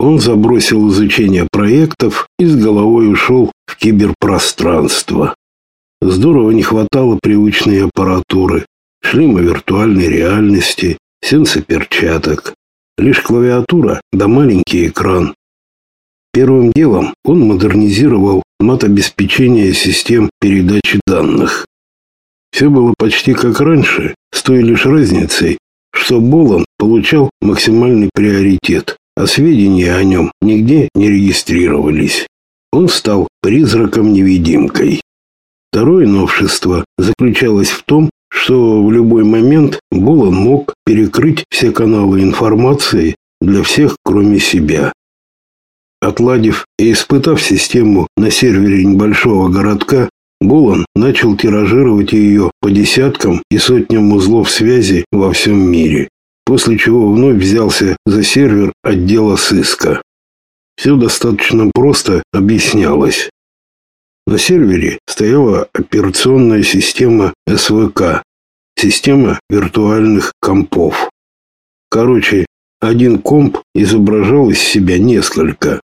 Он забросил изучение проектов и с головой ушел в киберпространство. Здорово не хватало привычной аппаратуры, шлема виртуальной реальности, сенсоперчаток. Лишь клавиатура да маленький экран. Первым делом он модернизировал матобеспечение систем передачи данных. Все было почти как раньше, с той лишь разницей, что Болон получал максимальный приоритет а сведения о нем нигде не регистрировались. Он стал призраком-невидимкой. Второе новшество заключалось в том, что в любой момент Булан мог перекрыть все каналы информации для всех, кроме себя. Отладив и испытав систему на сервере небольшого городка, Булан начал тиражировать ее по десяткам и сотням узлов связи во всем мире после чего вновь взялся за сервер отдела сыска. Все достаточно просто объяснялось. На сервере стояла операционная система СВК, система виртуальных компов. Короче, один комп изображал из себя несколько.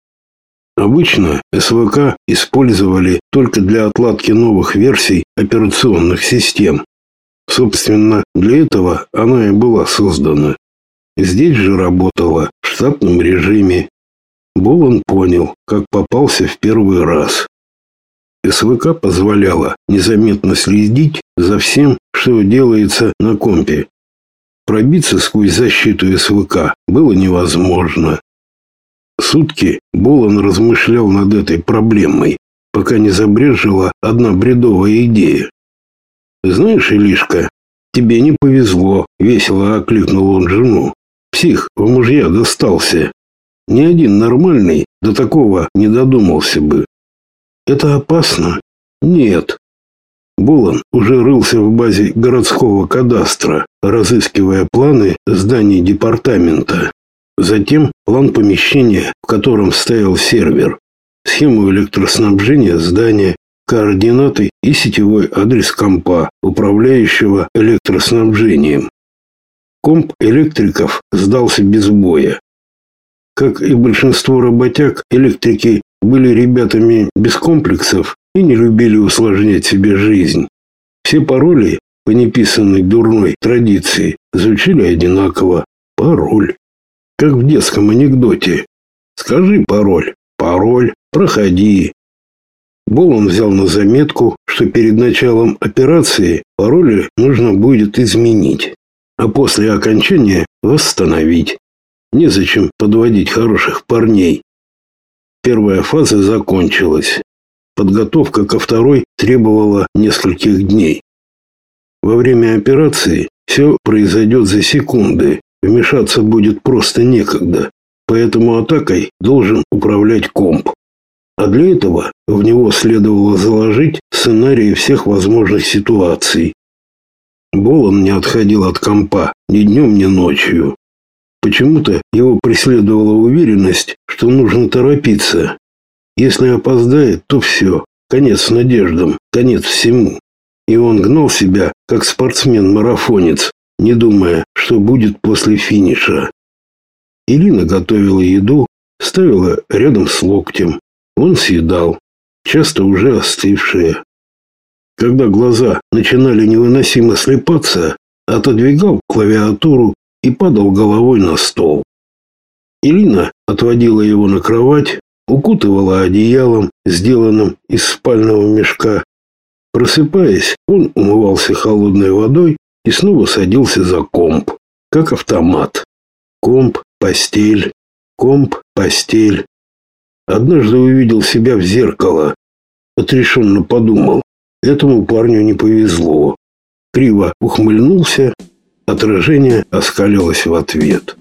Обычно СВК использовали только для отладки новых версий операционных систем. Собственно, для этого она и была создана. Здесь же работала в штатном режиме. Болон понял, как попался в первый раз. СВК позволяла незаметно следить за всем, что делается на компе. Пробиться сквозь защиту СВК было невозможно. Сутки Болон размышлял над этой проблемой, пока не забрежила одна бредовая идея. «Знаешь, Илишка, тебе не повезло», — весело окликнул он жену. «Псих в мужья достался. Ни один нормальный до такого не додумался бы». «Это опасно?» «Нет». Болон уже рылся в базе городского кадастра, разыскивая планы зданий департамента. Затем план помещения, в котором стоял сервер, схему электроснабжения здания, координаты и сетевой адрес компа, управляющего электроснабжением. Комп электриков сдался без боя. Как и большинство работяг, электрики были ребятами без комплексов и не любили усложнять себе жизнь. Все пароли по неписанной дурной традиции звучали одинаково. Пароль. Как в детском анекдоте. Скажи пароль. Пароль. Проходи. Болон взял на заметку, что перед началом операции пароли нужно будет изменить, а после окончания восстановить. Незачем подводить хороших парней. Первая фаза закончилась. Подготовка ко второй требовала нескольких дней. Во время операции все произойдет за секунды. Вмешаться будет просто некогда. Поэтому атакой должен управлять комп. А для этого в него следовало заложить сценарии всех возможных ситуаций. Болон не отходил от компа ни днем, ни ночью. Почему-то его преследовала уверенность, что нужно торопиться. Если опоздает, то все, конец надеждам, конец всему. И он гнал себя, как спортсмен-марафонец, не думая, что будет после финиша. Ирина готовила еду, ставила рядом с локтем, он съедал, часто уже остывшие. Когда глаза начинали невыносимо слепаться, отодвигал клавиатуру и падал головой на стол. Ирина отводила его на кровать, укутывала одеялом, сделанным из спального мешка. Просыпаясь, он умывался холодной водой и снова садился за комп, как автомат. Комп, постель, комп, постель. Однажды увидел себя в зеркало. Отрешенно подумал, этому парню не повезло. Криво ухмыльнулся, отражение оскалилось в ответ.